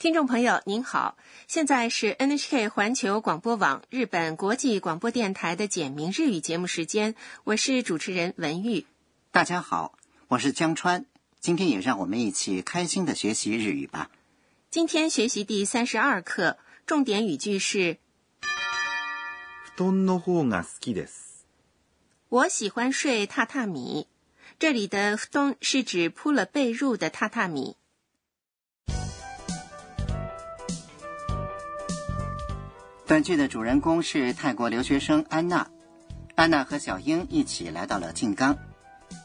听众朋友您好，现在是 NHK 环球广播网日本国际广播电台的简明日语节目时间，我是主持人文玉。大家好，我是江川，今天也让我们一起开心的学习日语吧。今天学习第三十二课，重点语句是布団の方が好きです。我喜欢睡榻榻米。这里的布団是指铺了被褥的榻榻米。 短剧的主人公是泰国留学生安娜。安娜和小英一起来到了静冈。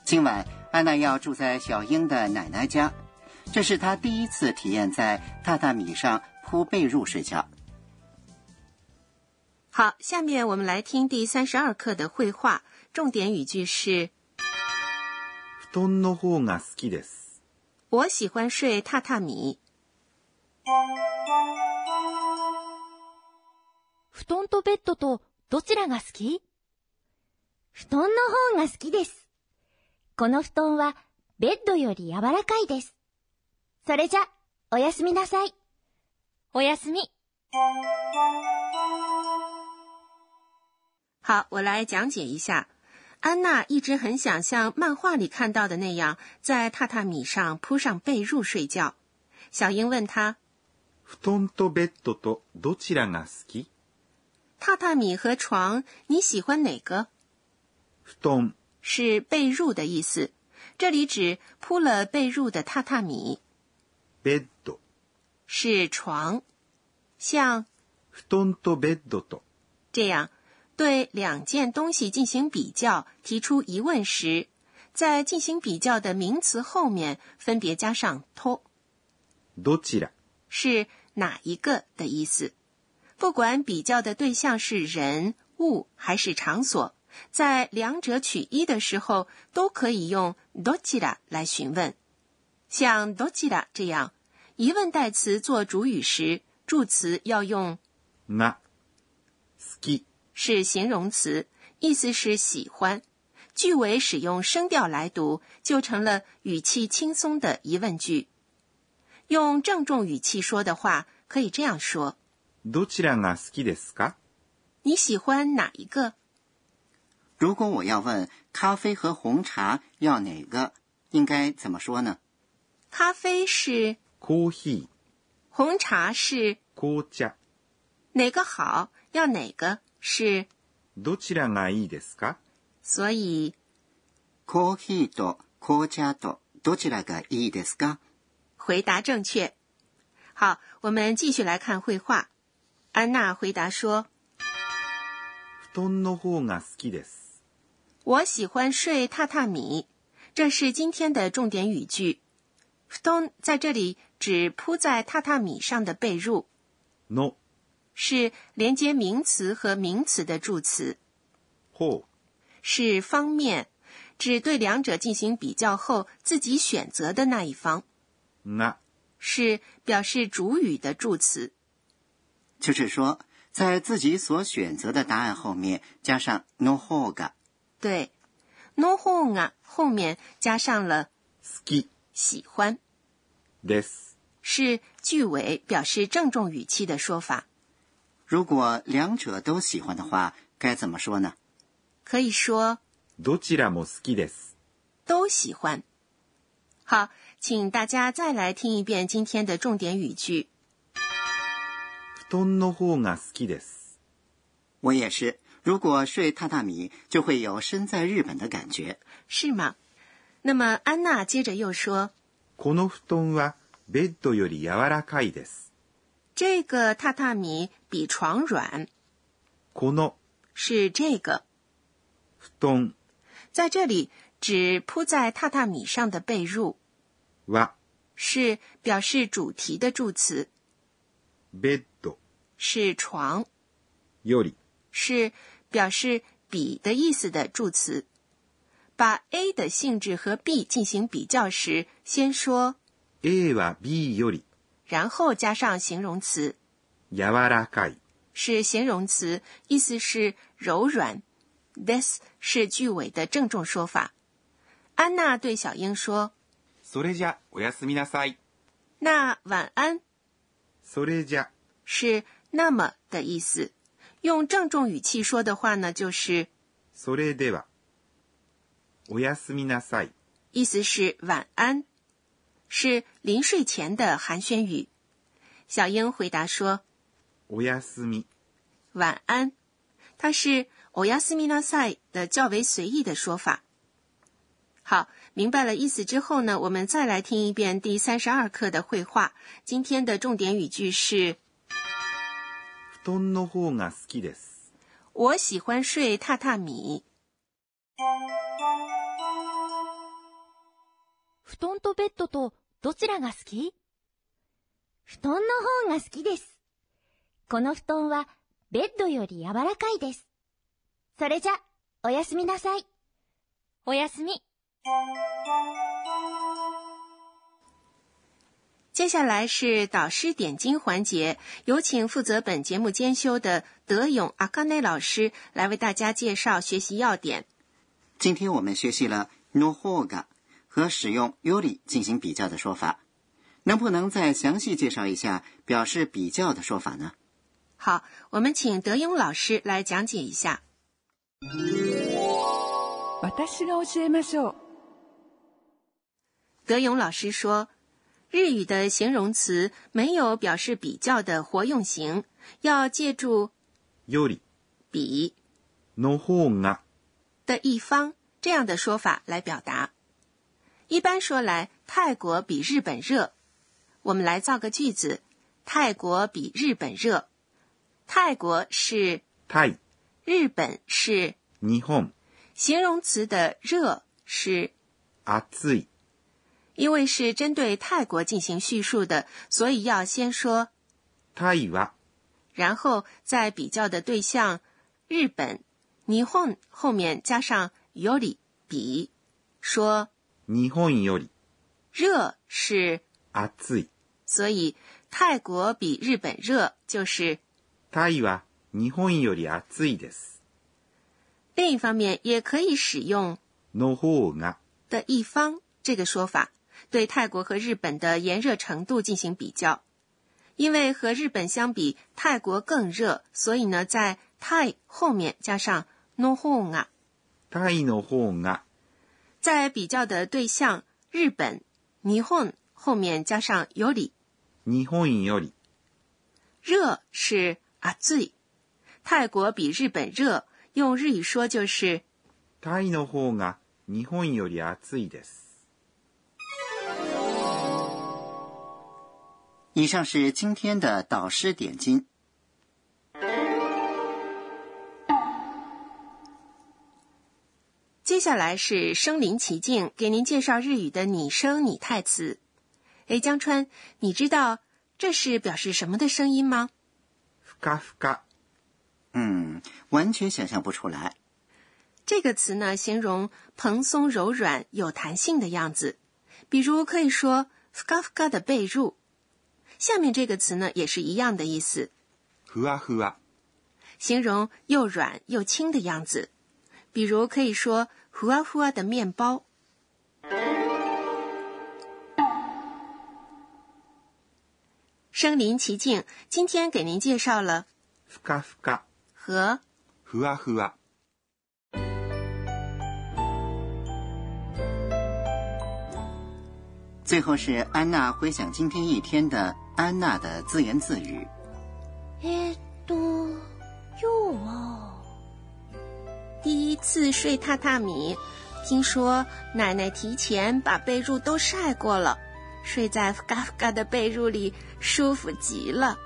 今晚，安娜要住在小英的奶奶家，这是她第一次体验在榻榻米上铺被褥睡觉。好，下面我们来听第三十二课的绘画，重点语句是布団の方が好きです。我喜欢睡榻榻米。 布団とベッドとどちらが好き？布団の方が好きです。この布団はベッドより柔らかいです。それじゃ、おやすみなさい。おやすみ。好，我来讲解一下。安娜一直很想像漫画里看到的那样，在榻榻米上铺上被褥睡觉。小英问她布団とベッドとどちらが好き：“榻榻米和床，你喜欢哪个布団？”是被褥的意思，这里指铺了被褥的榻榻米ベッド。是床。像布団とベッドと这样，对两件东西进行比较，提出疑问时，在进行比较的名词后面分别加上“と”。どちら是哪一个的意思。 不管比较的对象是人、物还是场所，在两者取一的时候，都可以用どちら来询问。像どちら这样，疑问代词做主语时，助词要用が好き是形容词，意思是喜欢。句尾使用声调来读，就成了语气轻松的疑问句。用郑重语气说的话，可以这样说。 どちらが好きですか你喜欢哪一个？如果我要问咖啡和红茶要哪个，应该怎么说呢？咖啡是，コーヒ红茶是，ー、紅茶。哪个好？要哪个是？どちらがいいですか所以コーヒーと紅茶とどちらがいいですか？回答正确。好，我们继续来看绘画。 安娜回答说布団の方が好きです。：“我喜欢睡榻榻米。”这是今天的重点语句。布団在这里指铺在榻榻米上的被褥，の是连接名词和名词的助词。方是方面，指对两者进行比较后自己选择的那一方，が是表示主语的助词。 就是说，在自己所选择的答案后面加上 no ho ga。对，no hon 啊后面加上了好き喜欢，です。是句尾表示郑重语气的说法。如果两者都喜欢的话，该怎么说呢？可以说どちらも好きです。都喜欢。好，请大家再来听一遍今天的重点语句。 布団の方が好きです。我也是，如果睡榻榻米，就会有身在日本的感觉。是吗？那么安娜接着又说，この布団はベッドより柔らかいです。这个榻榻米比床软，この是这个。布団在这里指铺在榻榻米上的被褥，は是表示主题的助词，ベッド 是床，より是表示比的意思的助词。把 A 的性质和 B 进行比较时，先说， A は B より然后加上形容词，柔らかい。是形容词，意思是柔软。This 是句尾的郑重说法。安娜对小英说それじゃおやすみなさい。：“那晚安。” それじゃ、是 那么的意思。用郑重语气说的话呢，就是それでは。おやすみなさい。意思是晚安，是临睡前的寒暄语。小英回答说おやすみ。晚安，它是 oyasumi na sai 的较为随意的说法。好，明白了意思之后呢，我们再来听一遍第三十二课的绘画。今天的重点语句是：布 団の方が好きです。我喜欢睡榻榻米。布団とベッドとどちらが好き？布団の方が好きです。この布団はベッドより柔らかいです。それじゃ、おやすみなさい。おやすみ。接下来是导师点睛环节，有请负责本节目监修的德勇阿卡内老师来为大家介绍学习要点。今天我们学习了 no hoga 和使用 yuri 进行比较的说法，能不能再详细介绍一下表示比较的说法呢？好，我们请德勇老师来讲解一下。私が教えましょう。德勇老师说， 日语的形容词没有表示比较的活用型，要借助より、比の方が、的一方这样的说法来表达。一般说来，泰国比日本热。我们来造个句子：泰国比日本热。泰国是，タイ、日本是。日本、形容词的热是，暑い、 因为是针对泰国进行叙述的，所以要先说，タイは、然后在比较的对象日本、日本后面加上より比，说日本より、热是，暑い。所以泰国比日本热就是。タイは日本より暑いです。另一方面，也可以使用の方が、的一方这个说法， 对泰国和日本的炎热程度进行比较。因为和日本相比，泰国更热，所以呢，在泰后面加上 no hon 啊，タイの方が、在比较的对象日本 n 本后面加上 yori，日本より、热是啊最，泰国比日本热，用日语说就是タイの方が日本より暑いです。 以上是今天的导师点睛。接下来是身临其境，给您介绍日语的拟声拟态词。哎，江川，你知道这是表示什么的声音吗？ふかふか、嗯，完全想象不出来。这个词呢，形容蓬松柔软、有弹性的样子。比如可以说“ふかふか”的被褥。 下面这个词呢，也是一样的意思，ふわふわ、形容又软又轻的样子。比如可以说“ふわふわ”的面包。身临其境，今天给您介绍了ふかふか、和ふわふわ。最后是安娜回想今天一天的 安娜的自言自语。えーっと、今日は、第一次睡榻榻米，听说奶奶提前把被褥都晒过了，睡在ふかふか的被褥里舒服极了。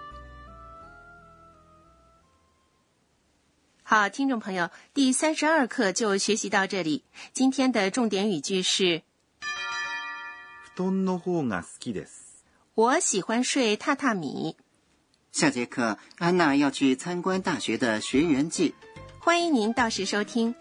好，听众朋友，第三十二课就学习到这里。今天的重点语句是：布団の方が好きです。 ”我喜欢睡榻榻米。下节课，安娜要去参观大学的学员季。欢迎您到时收听。